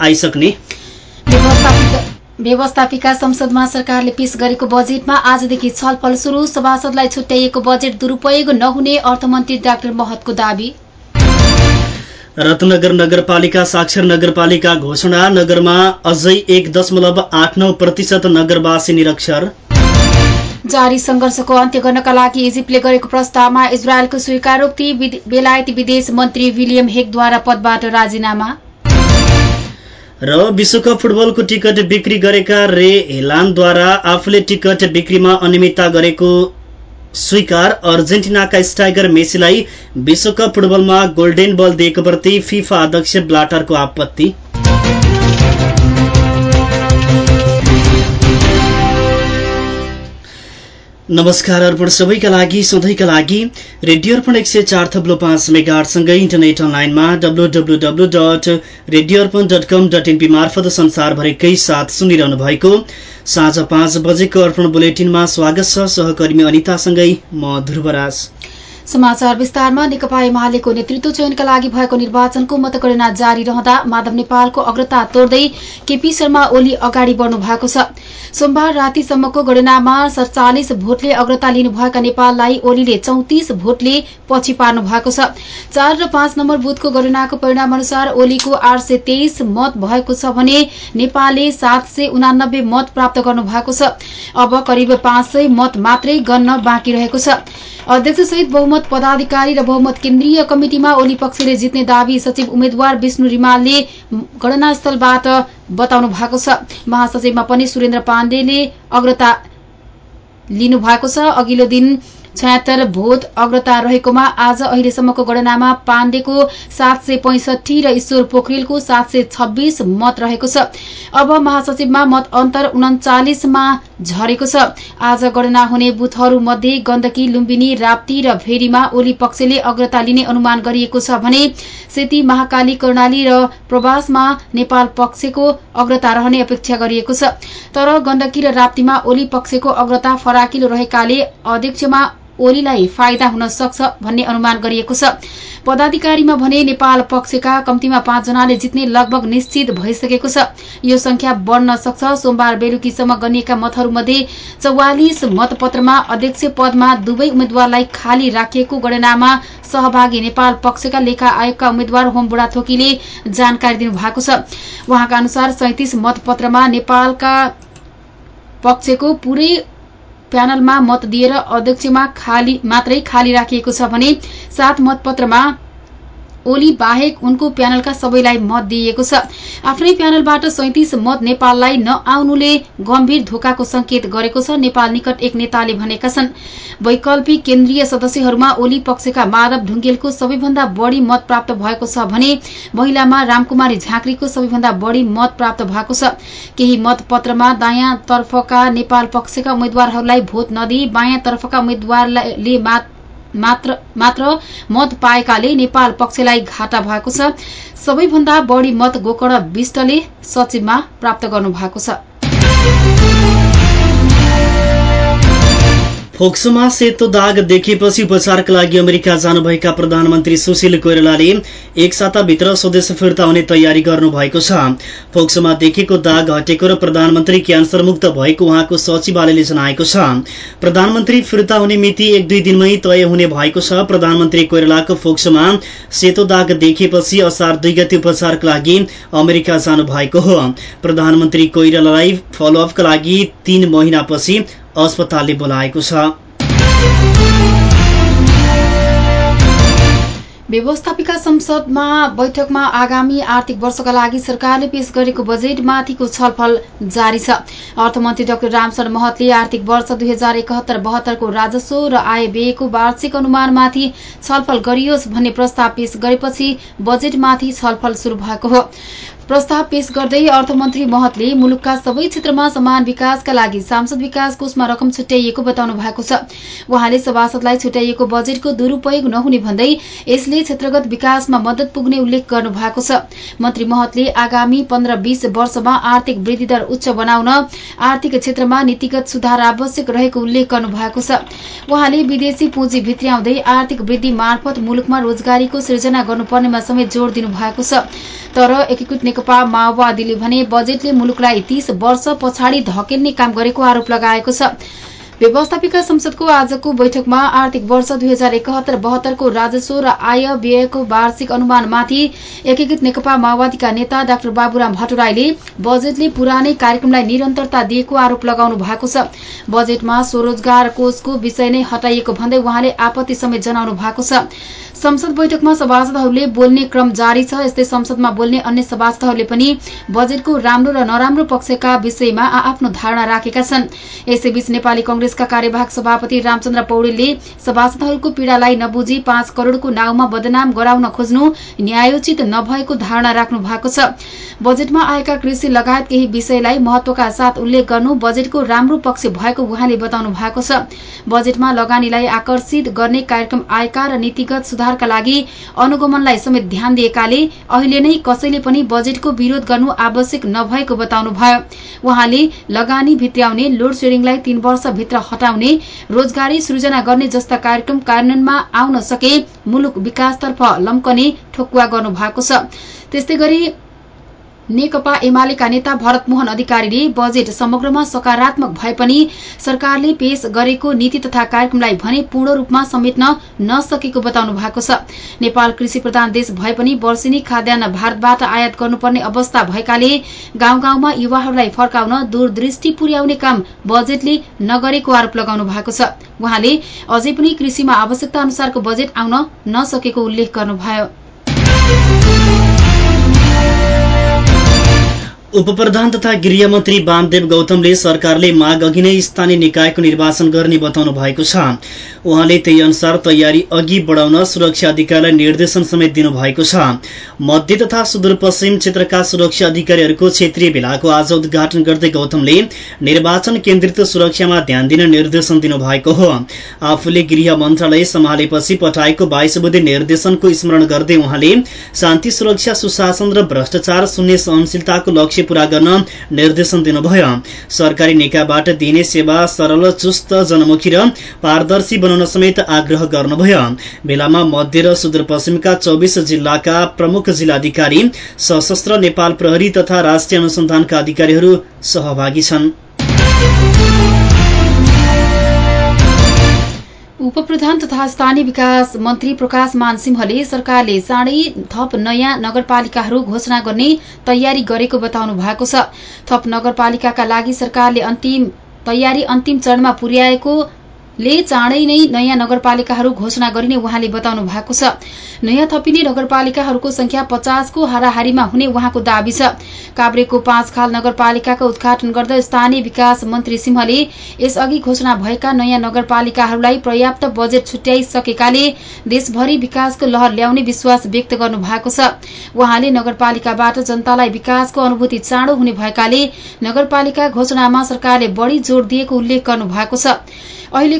आइसक्ने? व्यवस्थापिका संसदमा सरकारले पेश गरेको बजेटमा आजदेखि छलफल शुरू सभासदलाई छुट्याइएको बजेट दुरूपयोग नहुने अर्थमन्त्री डाक्टर महतको दावी। रत्नगर नगरपालिका साक्षर नगरपालिका घोषणा नगरमा अझै एक दशमलव आठ नौ प्रतिशत नगरवासी निरक्षर। जारी संघर्षको अन्त्य गर्नका लागि इजिप्टले गरेको प्रस्तावमा इजरायलको स्वीकारोक्ति बेलायती विदेश मन्त्री विलियम हेगद्वारा पदबाट राजीनामा। र विश्वकप फुटबलको टिकट बिक्री गरेका रे हेलानद्वारा आफूले टिकट बिक्रीमा अनियमितता गरेको स्वीकार अर्जेन्टिनाका स्टाइगर मेसीलाई विश्वकप फुटबलमा गोल्डेन बल दिएको प्रति फिफा अध्यक्ष ब्लाटरको आपत्ति। नमस्कार अर्पण सबैका लागि सधैँका लागि रेडियो अर्पण एक सय चार थप्लो पाँच मेगासँगै इन्टरनेट अनलाइनमा W W W dot radio Arpan dot com dot NP मार्फत संसारभरिकै साथ सुनिरहनु भएको साँझ पाँच बजेको अर्पण बुलेटिनमा स्वागत छ सहकर्मी अनितासँगै म ध्रुवराज। समाचार विस्तारमा नेकपा एमालेको नेतृत्व चयनका लागि भएको निर्वाचनको मतगणना जारी रहँदा माधव नेपालको अग्रता तोड्दै केपी शर्मा ओली अगाडि बढ्नु भएको छ। सोमबार रातिसम्मको गणनामा सडचालिस भोटले अग्रता लिनुभएका नेपाललाई ओलीले चौतिस भोटले पछि पार्नु भएको छ। चार र पाँच नम्बर बुथको गणनाको परिणाम अनुसार ओलीको आठ मत भएको छ भने नेपालले सात मत प्राप्त गर्नु भएको छ। अब करिब पाँच मत मात्रै गन्न बाँकी रहेको छ। अध्यक्षसहित बहुमत पदाधिकारी र बहुमत केन्द्रीय कमिटिमा ओली पक्षले जित्ने दावी सचिव उम्मेद्वार विष्णु रिमालले घटनास्थलबाट बताउनु भएको छ। महासचिवमा पनि सुरेन्द्र पाण्डेले अग्रता लिनु भएको छ। अघिल्लो दिन छयत्तर भोट अग्रता रहेकोमा आज अहिलेसम्मको गणनामा पाण्डेको सात सय पैंसठी र ईश्वर पोखरेलको सात सय छब्बीस मत रहेको छ। अब महासचिवमा मत अन्तर उन्चालिसमा झरेको छ। आज गणना हुने बुथहरू मध्ये गण्डकी लुम्बिनी राप्ती र भेरीमा ओली पक्षले अग्रता लिने अनुमान गरिएको छ भने सेती महाकाली कर्णाली र प्रवासमा नेपाल पक्षको अग्रता रहने अपेक्षा गरिएको छ। तर गण्डकी र राप्तीमा ओली पक्षको अग्रता फराकिलो रहेकाले अध्यक्षमा ओलीलाई फाइदा हुन सक्छ भन्ने अनुमान गरिएको छ। पदाधिकारीमा भने नेपाल पक्षका कम्तीमा पाँचजनाले जित्ने लगभग निश्चित भइसकेको छ। यो संख्या बढ्न सक्छ। सोमबार बेलुकीसम्म गनिएका मतहरूमध्ये चौवालिस मतपत्रमा अध्यक्ष पदमा दुवै उम्मेद्वारलाई खाली राखिएको गणनामा सहभागी नेपाल पक्षका लेखा आयोगका उम्मेद्वार होम बुढाथोकीले जानकारी दिनुभएको छ। उहाँका अनुसार सैतिस मतपत्रमा नेपालका पक्षको पूरै प्यानलमा मत दिएर अध्यक्षमा खाली मात्रै खाली राखिएको छ भने सात मतपत्रमा ओली बाहेक उनको प्यानलका सबैलाई मत दिइएको छ। आफ्नै प्यानलबाट सैतिस मत नेपाललाई नआउनुले गम्भीर धोकाको संकेत गरेको छ। नेपाल निकट एक नेताले भनेका छन् वैकल्पिक केन्द्रीय सदस्यहरूमा ओली पक्षका माधव ढुङ्गेलको सबैभन्दा बढ़ी मत प्राप्त भएको छ भने महिलामा रामकुमारी झाँक्रीको सबैभन्दा बढ़ी मत प्राप्त भएको छ। केही मतपत्रमा दायाँ तर्फका नेपाल पक्षका उम्मेद्वारहरूलाई भोट नदिई बायाँ तर्फका उम्मेद्वारले मात्र मत पाएकाले नेपाल पक्षलाई घाटा भएको छ। सबैभन्दा बढ़ी मत गोकर्ण विष्टले सचिवमा प्राप्त गर्नु भएको छ। फोक्सोमा सेतो दाग देखेपछि उपचारका लागि अमेरिका जानुभएका प्रधानमन्त्री सुशील कोइरालाले एक साताभित्र स्वदेश फिर्ता हुने तयारी गर्नुभएको छ। फोक्सोमा देखेको दाग हटेको र प्रधानमन्त्री क्यान्सरमुक्त भएको उहाँको सचिवालयले जनाएको छ। प्रधानमन्त्री फिर्ता हुने मिति एक दुई दिनमै तय हुने भएको छ। प्रधानमन्त्री कोइरालाको फोक्सोमा सेतो दाग देखेपछि असार दुई गति उपचारका लागि अमेरिका जानुभएको हो। प्रधानमन्त्री कोइरालालाई फलोअपका लागि तीन महिनापछि अस्पतालले बोलाएको छ। व्यवस्थापिका संसदमा बैठकमा आगामी आर्थिक वर्षका लागि सरकारले पेश गरेको बजेटमाथिको छलफल जारी छ। अर्थमन्त्री डाक्टर रामचरण महतले आर्थिक वर्ष दुई हजार एकहत्तर बहत्तरको राजस्व र आय व्ययको वार्षिक अनुमानमाथि छलफल गरियोस् भन्ने प्रस्ताव पेश गरेपछि बजेटमाथि छलफल शुरू भएको हो। प्रस्ताव पेश गर्दै अर्थमन्त्री महतले मुलुकका सबै क्षेत्रमा समान विकासका लागि सांसद विकास कोषमा रकम छुट्याइएको बताउनु भएको छ। उहाँले सभासदलाई छुट्याइएको बजेटको दुरूपयोग नहुने भन्दै यसले क्षेत्रगत विकासमा मद्दत पुग्ने उल्लेख गर्नु भएको छ। मन्त्री महतले आगामी पन्ध्र बीस वर्षमा आर्थिक वृद्धि दर उच्च बनाउन आर्थिक क्षेत्रमा नीतिगत सुधार आवश्यक रहेको उल्लेख गर्नु भएको छ। उहाँले विदेशी पुँजी भित्र्याउँदै आर्थिक वृद्धि मार्फत मुलुकमा रोजगारीको सृजना गर्नुपर्नेमा समेत जोड़ दिनु भएको छ। तर एकीकृत नेकपा माओवादीले भने बजेटले मुलुकलाई तीस वर्ष पछाडि धकेल्ने काम गरेको आरोप लगाएको छ। व्यवस्थापिका संसदको आजको बैठकमा आर्थिक वर्ष दुई हजार एकहत्तर बहत्तरको राजस्व र आय व्ययको वार्षिक अनुमानमाथि एकीकृत नेकपा माओवादीका नेता डाक्टर बाबुराम भट्टराईले बजेटले पुरानै कार्यक्रमलाई निरन्तरता दिएको आरोप लगाउनु भएको छ। बजेटमा स्वरोजगार कोषको विषय नै हटाइएको भन्दै उहाँले आपत्ति समेत जनाउनु भएको छ। संसद बैठकमा सभासदहरूले बोल्ने क्रम जारी छ। यस्तै संसदमा बोल्ने अन्य सभासदहरूले पनि बजेटको राम्रो र नराम्रो पक्षका विषयमा आफ्नो धारणा राखेका छन्। यसैबीच नेपाली कंग्रेसका कार्यवाहक सभापति रामचन्द्र पौडेलले सभासदहरूको पीड़ालाई नबुझी पाँच करोड़को नाउँमा बदनाम गराउन खोज्नु न्यायोचित नभएको धारणा राख्नु भएको छ। बजेटमा आएका कृषि लगायत केही विषयलाई महत्वका साथ उल्लेख गर्नु बजेटको राम्रो पक्ष भएको उहाँले बताउनु भएको छ। बजेटमा लगानीलाई आकर्षित गर्ने कार्यक्रम आएका र नीतिगत सुधारका लागि अनुगमनलाई समेत ध्यान दिएकाले अहिले नै कसैले पनि बजेटको विरोध गर्नु आवश्यक नभएको बताउनुभयो। उहाँले लगानी भित्र्याउने लोड सेडिङलाई तीन वर्षभित्र हटाउने रोजगारी सृजना गर्ने जस्ता कार्यक्रम कार्यान्वयनमा आउन सके मुलुक विकासतर्फ लम्कने ठोकुवा गर्नु भएको छ नेकपा एमालेका नेता भरतमोहन अधिकारीले बजेट समग्रमा सकारात्मक भए पनि सरकारले पेश गरेको नीति तथा कार्यक्रमलाई भने पूर्ण रूपमा समेट्न नसकेको बताउनु भएको छ। नेपाल कृषि प्रधान देश भए पनि वर्षिनी खाद्यान्न भारतबाट आयात गर्नुपर्ने अवस्था भएकाले गाउँ गाउँमा युवाहरूलाई फर्काउन दूरदृष्टि पुर्याउने काम बजेटले नगरेको आरोप लगाउनु भएको छ। उहाँले अझै पनि कृषिमा आवश्यकता अनुसारको बजेट आउन नसकेको उल्लेख गर्नुभयो। उपप्रधान तथा गृहमन्त्री वामदेव गौतमले सरकारले माग अघि नै स्थानीय निकायको निर्वाचन गर्ने बताउनु भएको छ। उहाँले त्यही अनुसार तयारी अघि बढाउन सुरक्षा अधिकारीलाई निर्देशन समेत दिनुभएको छ। मध्य तथा सुदूरपश्चिम क्षेत्रका सुरक्षा अधिकारीहरूको क्षेत्रीय भेलाको आज उद्घाटन गर्दै गौतमले निर्वाचन केन्द्रित सुरक्षामा ध्यान दिन निर्देशन दिनुभएको हो। आफूले गृह मन्त्रालय सम्हालेपछि पठाएको बाइस बुधे निर्देशनको स्मरण गर्दै उहाँले शान्ति सुरक्षा सुशासन र भ्रष्टाचार शून्य सहनशीलताको लक्ष्य पूरा गर्न निर्देशन दिनुभयो। सरकारी निकायबाट दिइने सेवा सरल चुस्त जनमुखी र पारदर्शी बनाउन समेत आग्रह गर्नुभयो। भेलामा मध्य र सुदूरपश्चिमका चौबिस जिल्लाका प्रमुख जिल्लाधिकारी सशस्त्र नेपाल प्रहरी तथा राष्ट्रिय अनुसन्धानका अधिकारीहरू सहभागी छन्। उपप्रधान तथा स्थानीय विकास मन्त्री प्रकाश मानसिंहले सरकारले चाँडै थप नयाँ नगरपालिकाहरू घोषणा गर्ने तयारी गरेको बताउनु भएको छ। थप नगरपालिकाका लागि सरकारले तयारी अन्तिम चरणमा पुर्याएको ले चाँडै नै नयाँ नगरपालिकाहरू घोषणा गरिने उहाँले बताउनु भएको छ। नयाँ थपिने नगरपालिकाहरूको संख्या पचासको हाराहारीमा हुने उहाँको दावी छ। काभ्रेको पाँच खाल नगरपालिकाको उद्घाटन गर्दै स्थानीय विकास मन्त्री सिंहले यसअघि घोषणा भएका नयाँ नगरपालिकाहरूलाई पर्याप्त बजेट छुट्याइसकेकाले देशभरि विकासको लहर ल्याउने विश्वास व्यक्त गर्नु भएको छ। उहाँले नगरपालिकाबाट जनतालाई विकासको अनुभूति चाँडो हुने भएकाले नगरपालिका घोषणामा सरकारले बढ़ी जोड़ दिएको उल्लेख गर्नु भएको छ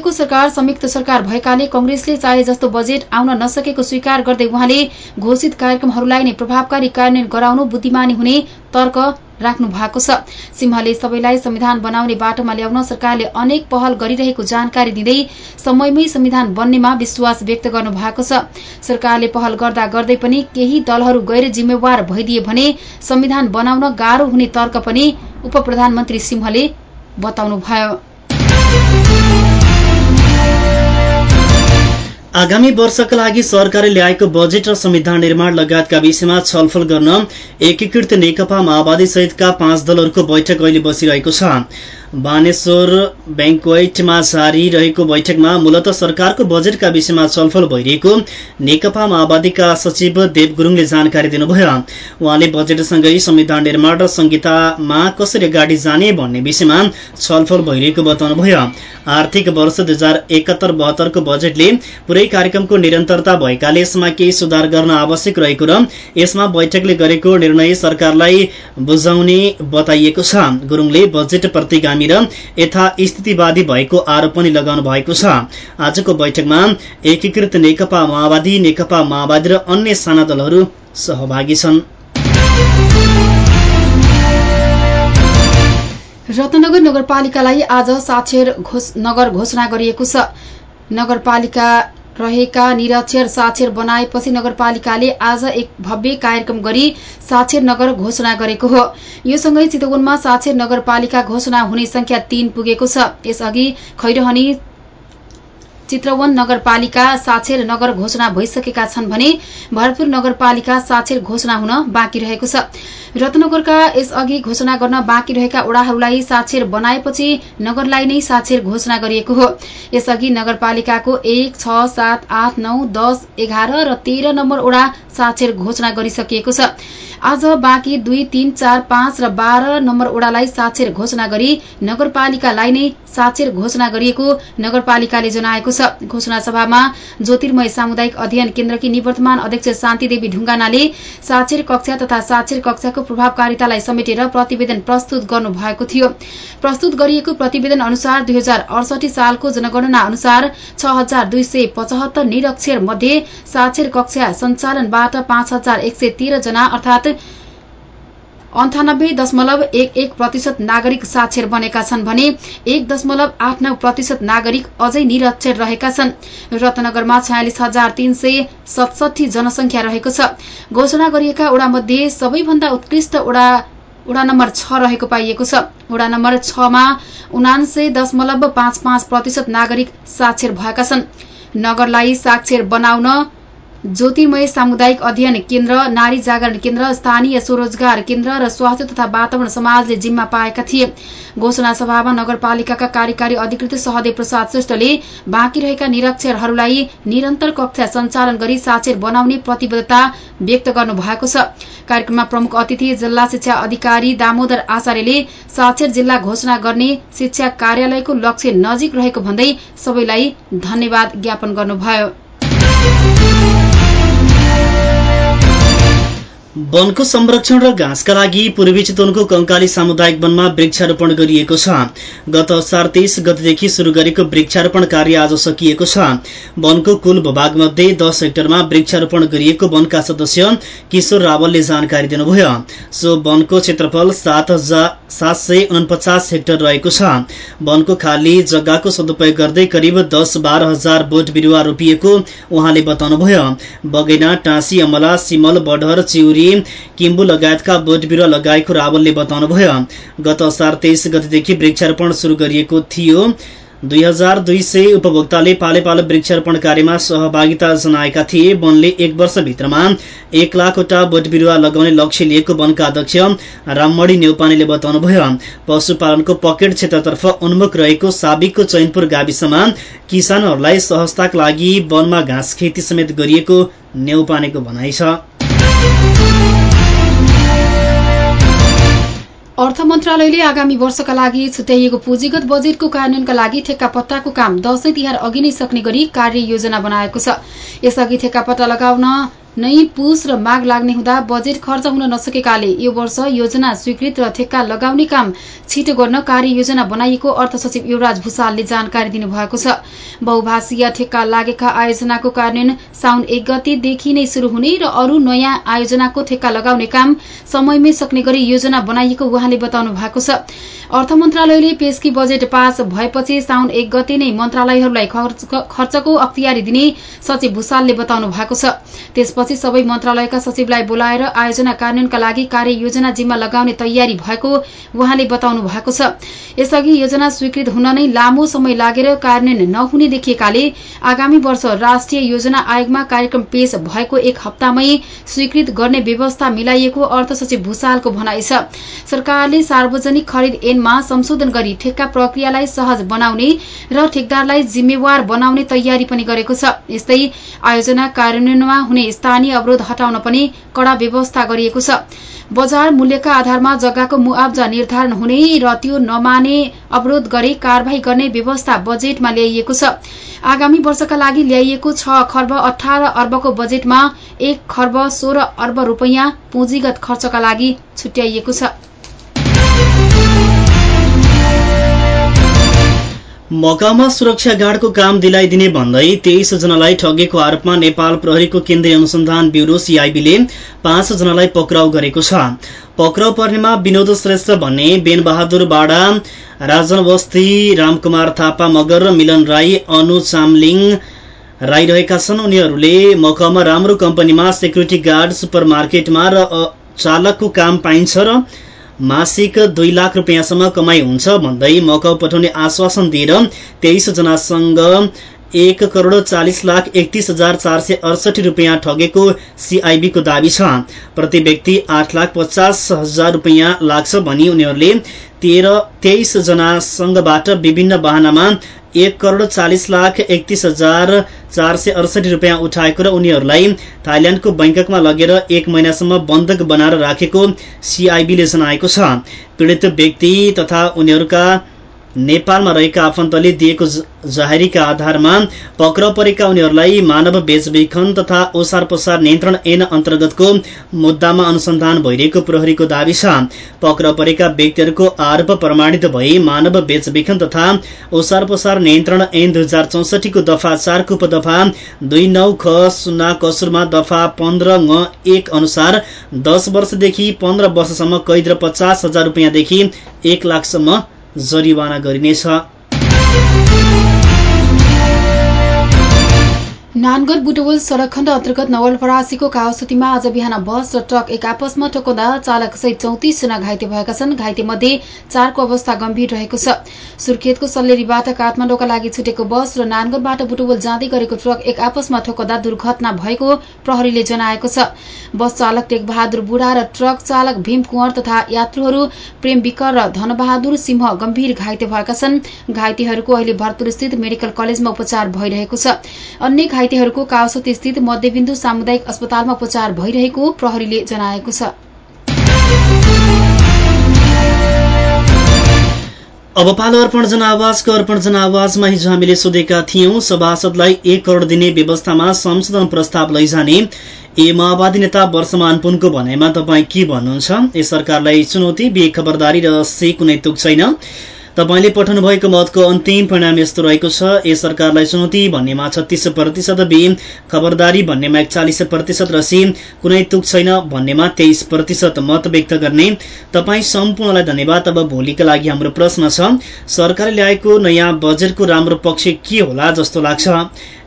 अहिलेको सरकार संयुक्त सरकार भएकाले कंग्रेसले चाहे जस्तो बजेट आउन नसकेको स्वीकार गर्दै उहाँले घोषित कार्यक्रमहरूलाई नै प्रभावकारी कार्यान्वयन गराउनु बुद्धिमानी हुने तर्क राख्नु भएको छ। सिंहले सबैलाई संविधान बनाउने बाटोमा ल्याउन सरकारले अनेक पहल गरिरहेको जानकारी दिँदै समयमै संविधान बन्नेमा विश्वास व्यक्त गर्नु भएको छ। सरकारले पहल गर्दा गर्दै पनि केही दलहरू गैर जिम्मेवार भइदिए भने संविधान बनाउन गाह्रो हुने तर्क पनि उप प्रधानमन्त्री सिंहले बताउनुभयो। आगामी वर्षका लागि सरकारले ल्याएको बजेट र संविधान निर्माण लगायतका विषयमा छलफल गर्न एकीकृत नेकपा माओवादी सहितका पाँच दलहरूको बैठक अहिले बसिरहेको छ। बानेश्वर ब्याङ्कवेटमा जारी रहेको बैठकमा मूलत सरकारको बजेटका विषयमा छलफल भइरहेको नेकपा माओवादीका सचिव देव गुरूङले जानकारी दिनुभयो। उहाँले बजेटसँगै संविधान निर्माण र संहितामा कसरी अगाडि जाने भन्ने विषयमा छलफल भइरहेको बताउनुभयो। आर्थिक वर्ष दुई हजार एकहत्तर बहत्तरको बजेटले पुरै कार्यक्रमको निरन्तरता भएकाले यसमा केही सुधार गर्न आवश्यक रहेको र यसमा बैठकले गरेको निर्णय सरकारलाई बुझाउने बताइएको छ। गुरूङले बजेट प्रतिगामी र यथास्थितिवादी भएको आरोप पनि लगाउनु भएको छ। आजको बैठकमा एकीकृत नेकपा माओवादी नेकपा माओवादी र अन्य साना दलहरू सहभागी छन्। रत्नगर नगरपालिकालाई आज साक्षर नगर घोषणा गरिएको छ। नगरपालिका रहेका निरक्षर साक्षर बनाएपछि नगरपालिकाले आज एक भव्य कार्यक्रम गरी साक्षर नगर घोषणा गरेको हो। यो सँगै चितवनमा साक्षर नगरपालिका घोषणा हुने संख्या तीन पुगेको छ। यसअघि खैरहनी चित्रवन नगरपालिका साक्षर नगर घोषणा भइसकेका छन् भने भरतपुर नगरपालिका साक्षर घोषणा हुन बाँकी रहेको छ। रत्नगरका यसअघि घोषणा गर्न बाँकी रहेका ओडाहरूलाई साक्षर बनाएपछि नगरलाई नै साक्षर घोषणा गरिएको हो। यसअघि नगरपालिकाको एक छ सात आठ नौ दस एघार र तेह्र नम्बर ओडा साक्षर घोषणा गरिसकिएको छ। आज बाँकी दुई तीन चार पाँच र बाह्र नम्बर ओडालाई साक्षर घोषणा गरी नगरपालिकालाई नै साक्षर घोषणा गरिएको नगरपालिकाले जनाएको छ घोषणा सभामा ज्योतिर्मय सामुदायिक अध्ययन केन्द्रकी निवर्तमान अध्यक्ष शान्तिदेवी ढुङ्गानाले साक्षर कक्षा तथा साक्षर कक्षाको प्रभावकारितालाई समेटेर प्रतिवेदन प्रस्तुत गर्नु भएको थियो। प्रस्तुत गरिएको प्रतिवेदन अनुसार दुई सालको जनगणना अनुसार छ हजार दुई सय पचहत्तर निरक्षर मध्ये साक्षर कक्षा सञ्चालनबाट पाँच हजार एक सय तेह्र जना अर्थात अन्ठानब्बे दशमलव एक एक प्रतिशत नागरिक साक्षर बनेका छन् भने एक दशमलव आठ नौ प्रतिशत नागरिक अझै निरक्षर रहेका छन्। रत्नगरमा छयालिस हजार तीन सय सतसठी जनसंख्या रहेको छ। घोषणा गरिएका ओडामध्ये सबैभन्दा उत्कृष्ट ओडा ओडा नम्बर छ रहेको पाइएको छ। ओडा नम्बर छमा उनान्सय दशमलव पाँच पाँच प्रतिशत नागरिक साक्षर भएका छन्। नगरलाई साक्षर बनाउन ज्योतिर्मय सामुदायिक अध्ययन केन्द्र नारी जागरण केन्द्र स्थानीय स्वरोजगार केन्द्र र स्वास्थ्य तथा वातावरण समाजले जिम्मा पाएका थिए। घोषणा सभामा नगरपालिकाका कार्यकारी अधिकृत सहदेव प्रसाद श्रेष्ठले बाँकी रहेका निरक्षरहरूलाई निरन्तर कक्षा सञ्चालन गरी साक्षर बनाउने प्रतिबद्धता व्यक्त गर्नु भएको छ। कार्यक्रममा प्रमुख अतिथि जिल्ला शिक्षा अधिकारी दामोदर आचार्यले साक्षर जिल्ला घोषणा गर्ने शिक्षा कार्यालयको लक्ष्य नजिक रहेको भन्दै सबैलाई धन्यवाद ज्ञापन गर्नुभयो। वनको संरक्षण र घाँसका लागि पूर्वी चितवनको कंकाली सामुदायिक वनमा वृक्षारोपण गरिएको छ। गत असार तेइस गतिदेखि शुरू गरेको वृक्षारोपण कार्य आज सकिएको छ। वनको कुल भूभागमध्ये दस हेक्टरमा वृक्षारोपण गरिएको वनका सदस्य किशोर रावलले जानकारी दिनुभयो। सो वनको क्षेत्रफल सात हेक्टर रहेको छ। वनको खाली जग्गाको सदुपयोग गर्दै करिब दस बाह्र हजार बोट बिरूवा रोपिएको उहाँले बताउनुभयो। बगैना टाँसी अमला सिमल बढर चिउरी किम्बु लगायतका बोट बिरुवा लगाएको रावलले बताउनुभयो। गत असार तेइस गतिदेखि वृक्षारोपण शुरू गरिएको थियो। दुई हजार दुई सय उपभोक्ताले पाले पालो वृक्षारोपण कार्यमा सहभागिता जनाएका थिए। वनले एक वर्षभित्रमा एक लाखवटा बोट बिरुवा लगाउने लक्ष्य लिएको वनका अध्यक्ष राममणी नेउपानेले बताउनुभयो। पशुपालनको पकेट क्षेत्रतर्फ उन्मुख रहेको साबिकको चैनपुर गाविसमा किसानहरूलाई सहजताका लागि वनमा घाँस खेती समेत गरिएको नेउपानेको भनाइ छ। अर्थ मन्त्रालयले आगामी वर्षका लागि छुट्याइएको पुँजीगत बजेटको कार्यान्वयनका लागि ठेक्कापट्टाको काम दशैं तिहार अघि नै सक्ने गरी कार्य योजना बनाएको छ। यसअघि ठेक्कापट्टा लगाउन नै पुस र माग लाग्ने हुँदा बजेट खर्च हुन नसकेकाले यो वर्ष योजना स्वीकृत र ठेक्का लगाउने काम छिटो गर्न कार्ययोजना बनाइएको अर्थ सचिव युवराज भूषालले जानकारी दिनुभएको छ। बहुभाषीय ठेक्का लागेका आयोजनाको कार्यान्वयन साउन एक गतेदेखि नै शुरू हुने र अरू नयाँ आयोजनाको ठेक्का लगाउने काम समयमै सक्ने गरी योजना बनाइएको उहाँले बताउनु भएको छ। अर्थ मन्त्रालयले पेशकी बजेट पास भएपछि साउन एक गते नै मन्त्रालयहरूलाई खर्चको अख्तियारी दिने सचिव भूषालले बताउनु भएको छ। पछि सबै मन्त्रालयका सचिवलाई बोलाएर आयोजना कार्यान्वयनका लागि कार्ययोजना जिम्मा लगाउने तयारी भएको उहाँले बताउनु भएको छ। यसअघि योजना स्वीकृत हुन नै लामो समय लागेर कार्यान्वयन नहुने देखिएकाले आगामी वर्ष राष्ट्रिय योजना आयोगमा कार्यक्रम पेश भएको एक हप्तामै स्वीकृत गर्ने व्यवस्था मिलाइएको अर्थ सचिव भूषालको भनाइ छ। सरकारले सार्वजनिक खरिद ऐनमा संशोधन गरी ठेक्का प्रक्रियालाई सहज बनाउने र ठेकदारलाई जिम्मेवार बनाउने तयारी पनि गरेको छ। यस्तै आयोजना कार्यान्वयनमा हुने स्थानीय अवरोध हटाउन पनि कड़ा व्यवस्था गरिएको छ। बजार मूल्यका आधारमा जग्गाको मुआब्जा निर्धारण हुने र त्यो नमाने अवरोध गरी कार्यवाही गर्ने व्यवस्था बजेटमा ल्याइएको छ। आगामी वर्षका लागि ल्याइएको छ खर्ब अठार अर्बको बजेटमा एक खर्ब सोह्र अर्ब रूपियाँ पुँजीगत खर्चका लागि छुट्याइएको छ। मकामा सुरक्षा गार्डको काम दिलाइदिने भन्दै तेइस जनालाई ठगेको आरोपमा नेपाल प्रहरीको केन्द्रीय अनुसन्धान ब्यूरो सीआईबीले पाँच जनालाई पक्राउ गरेको छ। पक्राउ पर्नेमा विनोद श्रेष्ठ भन्ने बेनबहादुर बाडा राजन बस्ती रामकुमार थापा मगर र मिलन राई अनु चामलिङ राइरहेका छन्। उनीहरूले मकमा राम्रो कम्पनीमा सेक्युरिटी गार्ड सुपर र चालकको काम पाइन्छ र मासिक दुई लाख रुपियाँसम्म कमाई हुन्छ भन्दै मकाउ पठाउने आश्वासन दिएर तेइस जनासँग एक करोड चालिस लाख एकतिस हजार चार सय अडसठी रुपियाँ ठगेको सिआइबीको दावी छ। प्रति व्यक्ति आठ लाख पचास हजार रुपियाँ लाग्छ भनी उनीहरूले तेह्र तेइस जनासँगबाट विभिन्न वाहनामा एक करोड चालिस लाख एकतिस हजार चार सय अडसठी रुपियाँ उठाएको र उनीहरूलाई थाइल्याण्डको बैङ्ककमा लगेर एक महिनासम्म बन्धक बनाएर राखेको सिआइबीले जनाएको छ। पीडित व्यक्ति तथा उनीहरूका नेपालमा रहेका आफन्तले दिएको जाहेरीका आधारमा पक्राउ परेका उनीहरूलाई मानव बेचबिखन तथा ओसार पसार नियन्त्रण ऐन अन्तर्गतको मुद्दामा अनुसन्धान भइरहेको प्रहरीको दावी छ। पक्राउ परेका व्यक्तिहरूको आरोप प्रमाणित भए मानव बेचबिखन तथा ओसार पसार नियन्त्रण ऐन दुई हजार चौसठीको दफा चारको उपदफा दुई नौ ख शून्य कसुरमा दफा पन्ध्र एक अनुसार दस वर्षदेखि पन्ध्र वर्षसम्म कैद र पचास हजार रुपियाँदेखि एक लाखसम्म जरिवाना गरिनेछ। नानगढ बुटवल सड़क खण्ड अन्तर्गत नवलपरासीको कावसुतीमा आज बिहान बस र ट्रक एक आपसमा सहित चौतिसजना घाइते भएका छन्। घाइते मध्ये चारको अवस्था गम्भीर रहेको छ। सुर्खेतको सल्लेरीबाट काठमाडौँका लागि छुटेको बस र नानगढबाट बुटवल जाँदै गरेको ट्रक एक आपसमा ठोक्दा दुर्घटना भएको प्रहरीले जनाएको छ। बस चालक टेकबहादुर बुढा र ट्रक चालक भीम कुँवर तथा यात्रुहरू प्रेम विकर र धनबहादुर सिंह गम्भीर घाइते भएका छन्। घाइतेहरूको अहिले भरतपुर स्थित मेडिकल कलेजमा उपचार भइरहेको छ। घाइतेहरूको कावसोत स्थित मध्यबिन्दु सामुदायिक अस्पतालमा उपचार भइरहेको प्रहरीले जनाएको छ। अब पालो अर्पण जनावाजको अर्पण जनावाजमा हिजो हामीले सोधेका थियौं सभासदलाई एक करोड़ दिने व्यवस्थामा संशोधन प्रस्ताव लैजाने ए माओवादी नेता वर्षमान पुनको भनाइमा तपाईँ के भन्नुहुन्छ? यस सरकारलाई चुनौती बे खबरदारी र से कुनै तुक छैन। तपाईँले पठाउनु भएको मतको अन्तिम परिणाम यस्तो रहेको छ। ए सरकारलाई चुनौती भन्नेमा छत्तीस प्रतिशत बी खबरदारी भन्नेमा एकचालिस प्रतिशत र सी कुनै तुक छैन भन्नेमा तेइस प्रतिशत मत व्यक्त गर्ने। तपाईँ सम्पूर्णलाई धन्यवाद। अब भोलिका लागि हाम्रो प्रश्न छ सरकारले ल्याएको नयाँ बजेटको राम्रो पक्ष के होला जस्तो लाग्छ?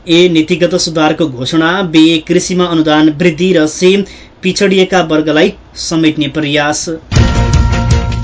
ए नीतिगत सुधारको घोषणा बे कृषिमा अनुदान वृद्धि र सी पिछडिएका वर्गलाई समेट्ने प्रयास।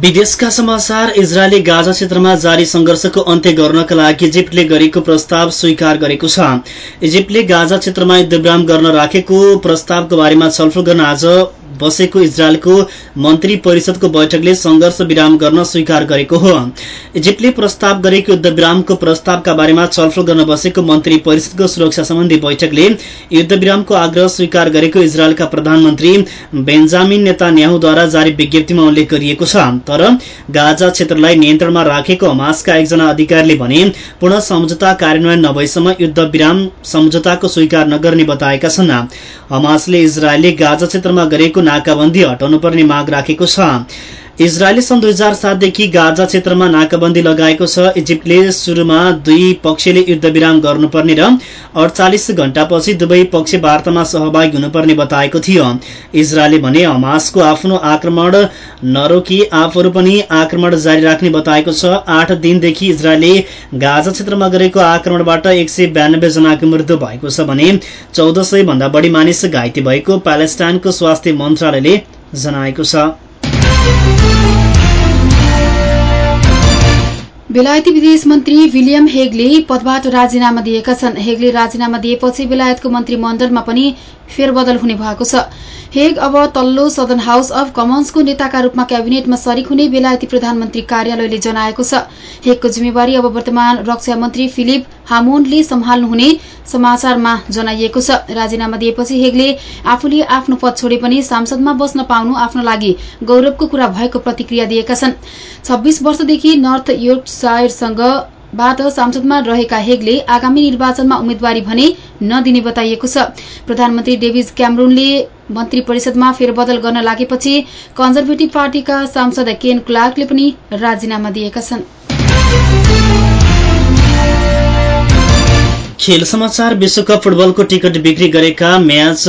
विदेशका समाचार इजरायली गाजा क्षेत्रमा जारी संघर्षको अन्त्य गर्नका लागि इजिप्टले गरेको प्रस्ताव स्वीकार गरेको छ। इजिप्टले गाजा क्षेत्रमा युद्धविराम गर्न राखेको प्रस्तावको बारेमा छलफल गर्न आज बसेको इजरायलको मन्त्री परिषदको बैठकले संघर्ष विराम गर्न स्वीकार गरेको हो। इजिप्टले प्रस्ताव गरेको युद्ध विरामको प्रस्तावका बारेमा छलफल गर्न बसेको मन्त्री परिषदको सुरक्षा सम्बन्धी बैठकले युद्ध विरामको आग्रह स्वीकार गरेको इजरायलका प्रधानमन्त्री बेन्जामिन नेता न्याहुद्वारा जारी विज्ञप्तिमा उल्लेख गरिएको छ। तर गाजा क्षेत्रलाई नियन्त्रणमा राखेको हमासका एकजना अधिकारीले भने पूर्ण सम्झौता कार्यान्वयन नभएसम्म युद्ध विराम सम्झौताको स्वीकार नगर्ने बताएका छन्। हमासले इजरायलले गाजा क्षेत्रमा गरेको नाकाबन्दी हटाउनु पर्ने माग राखेको छ। इजरायलले सन् दुई हजार सातदेखि गाजा क्षेत्रमा नाकाबन्दी लगाएको छ। इजिप्टले सुरुमा दुई पक्षले युद्धविराम गर्नुपर्ने र अडचालिस घण्टापछि दुवै पक्ष वार्तामा सहभागी हुनुपर्ने बताएको थियो। इजरायलले भने हमासको आफ्नो आक्रमण नरोकी आफूहरू पनि आक्रमण जारी राख्ने बताएको छ। आठ दिनदेखि इजरायलले गाजा क्षेत्रमा गरेको आक्रमणबाट एक सय बयानब्बे जनाको मृत्यु भएको छ भने चौध सय भन्दा बढी मानिस घाइते भएको प्यालेस्टाइनको स्वास्थ्य मन्त्रालयले जनाएको छ। बेलायती विदेश मन्त्री विलियम हेगले पदबाट राजीनामा दिएका छन्। हेगले राजीनामा दिएपछि बेलायतको मन्त्रीमण्डलमा पनि फेरबदल हुने भएको छ। हेग अब तल्लो सदन हाउस अफ कमन्सको नेताका रूपमा क्याबिनेटमा सरिक हुने बेलायती प्रधानमन्त्री कार्यालयले जनाएको छ। हेगको जिम्मेवारी अब वर्तमान रक्षा मन्त्री फिलिप हामोनले सम्हाल्नुहुने समाचारमा जनाइएको छ। राजीनामा दिएपछि हेगले आफूले आफ्नो पद छोडे पनि सांसदमा बस्न पाउनु आफ्नो लागि गौरवको कुरा भएको प्रतिक्रिया दिएका छन्। छब्बीस वर्षदेखि नर्थ योर्कसायरसँग बाट सांसदमा रहेका हेगले आगामी निर्वाचनमा उम्मेद्वारी भने नदिने बताइएको छ। प्रधानमन्त्री डेभिज क्यामरूनले मन्त्री परिषदमा फेरबदल गर्न लागेपछि कन्जर्भेटिभ पार्टीका सांसद केन क्लार्कले पनि राजीनामा दिएका छन्। खेल समाचार विश्वकप फुटबलको टिकट बिक्री गरेका म्याच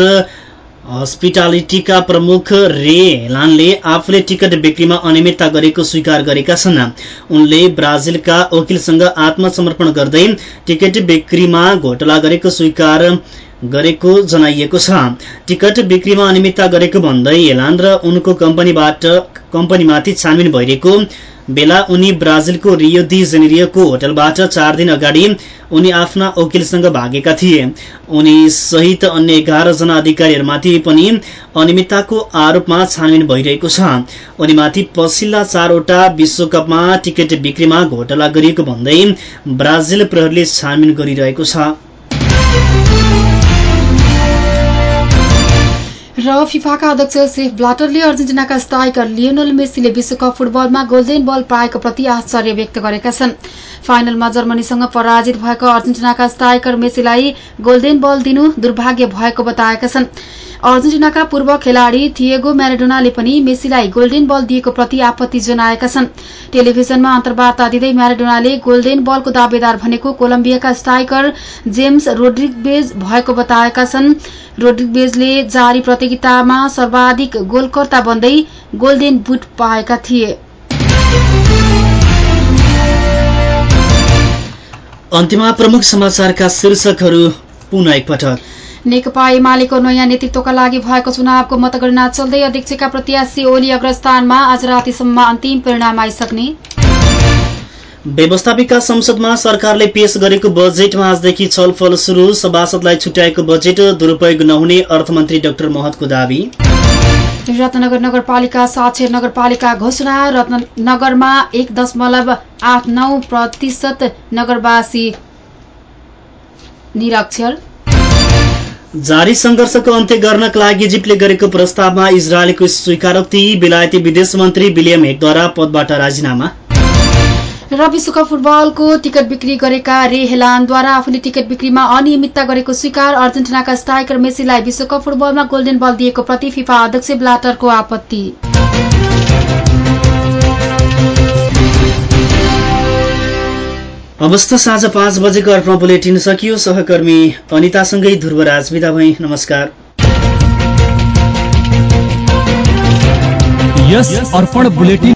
हस्पिटालिटीका प्रमुख रे हेलानले आफूले टिकट बिक्रीमा अनियमितता गरेको स्वीकार गरेका छन्। उनले ब्राजिलका वकिलसँग आत्मसमर्पण गर्दै टिकट बिक्रीमा घोटाला गरेको स्वीकार गरेको जनाइएको छ। टिकट बिक्रीमा अनियमितता गरेको भन्दै हेलान र उनको कम्पनीबाट कम्पनीमाथि छानबिन भइरहेको बेला उनी ब्राजिलको रियो दि जेनेरियोको होटलबाट चार दिन अगाडि उनी आफ्ना वकिलसँग भागेका थिए। उनी सहित अन्य एघार जना अधिकारीहरूमाथि पनि अनियमितताको आरोपमा छानबिन भइरहेको छ। उनीमाथि पछिल्ला चारवटा विश्वकपमा टिकट बिक्रीमा घोटाला गरिएको भन्दै ब्राजिल प्रहरीले छानबिन गरिरहेको छ। र फिफाका अध्यक्ष सेफ ब्लाटरले अर्जेन्टिनाका स्ट्राइकर लियोनल मेसीले विश्वकप फुटबलमा गोल्डेन बल पाएको प्रति आश्चर्य व्यक्त गरेका छन्। फाइनलमा जर्मनीसँग पराजित भएको अर्जेन्टिनाका स्ट्राइकर मेसीलाई गोल्डेन बल दिनु दुर्भाग्य भएको बताएका छन्। अर्जेन्टिनाका पूर्व खेलाड़ी थिएगो म्याराडोनाले पनि मेसीलाई गोल्डेन बल दिएको प्रति आपत्ति जनाएका छन्। टेलिभिजनमा अन्तर्वार्ता दिँदै म्याराडोनाले गोल्डेन बलको दावेदार भनेको कोलम्बियाका स्ट्राइकर जेम्स रोड्रिगेज भएको बताएका छन्। रोड्रिगेजले जारी प्रतियोगितामा सर्वाधिक गोलकर्ता बन्दै गोल्डेन बुट पाएका थिए। अन्त्यमा प्रमुख समाचारका शीर्षकहरू पुनः एकपटक। नेकपा एमालेको नयाँ नेतृत्वका लागि भएको चुनावको मतगणना चल्दै अध्यक्षका प्रत्याशी ओली अग्रस्थानमा आज रातिसम्म अन्तिम परिणाम आइसक्ने। व्यवस्थापिका संसदमा सरकारले पेश गरेको बजेटमा आजदेखि छलफल शुरू सभासदलाई छुट्याएको बजेट दुरूपयोग नहुने अर्थमन्त्री डाक्टर महतको दावी। रत्नगर नगरपालिका साक्षर नगरपालिका घोषणा। रत्नगरमा एक दशमलव आठ नौ प्रतिशत नगरवासी निरक्षर। जारी संघर्षको अन्त्य गर्नका लागि इजिप्टले गरेको प्रस्तावमा इजरायलको स्वीकारोक्ति। बेलायती विदेश मन्त्री विलियम हेगद्वारा पदबाट राजीनामा। र विश्वकप फुटबलको टिकट बिक्री गरेका रे हेलानद्वारा आफूले टिकट बिक्रीमा अनियमितता गरेको स्वीकार अर्जेन्टिनाका स्ट्राइकर मेसीलाई विश्वकप फुटबलमा गोल्डेन बल दिएको प्रति फिफा अध्यक्ष ब्लाटरको आपत्ति। अवस्था साँझ पाँच बजेको अर्पण बुलेटिन सकियो सहकर्मी अनितासँगै ध्रुवराज विदा भई नमस्कार। यस अर्पण बुलेटिन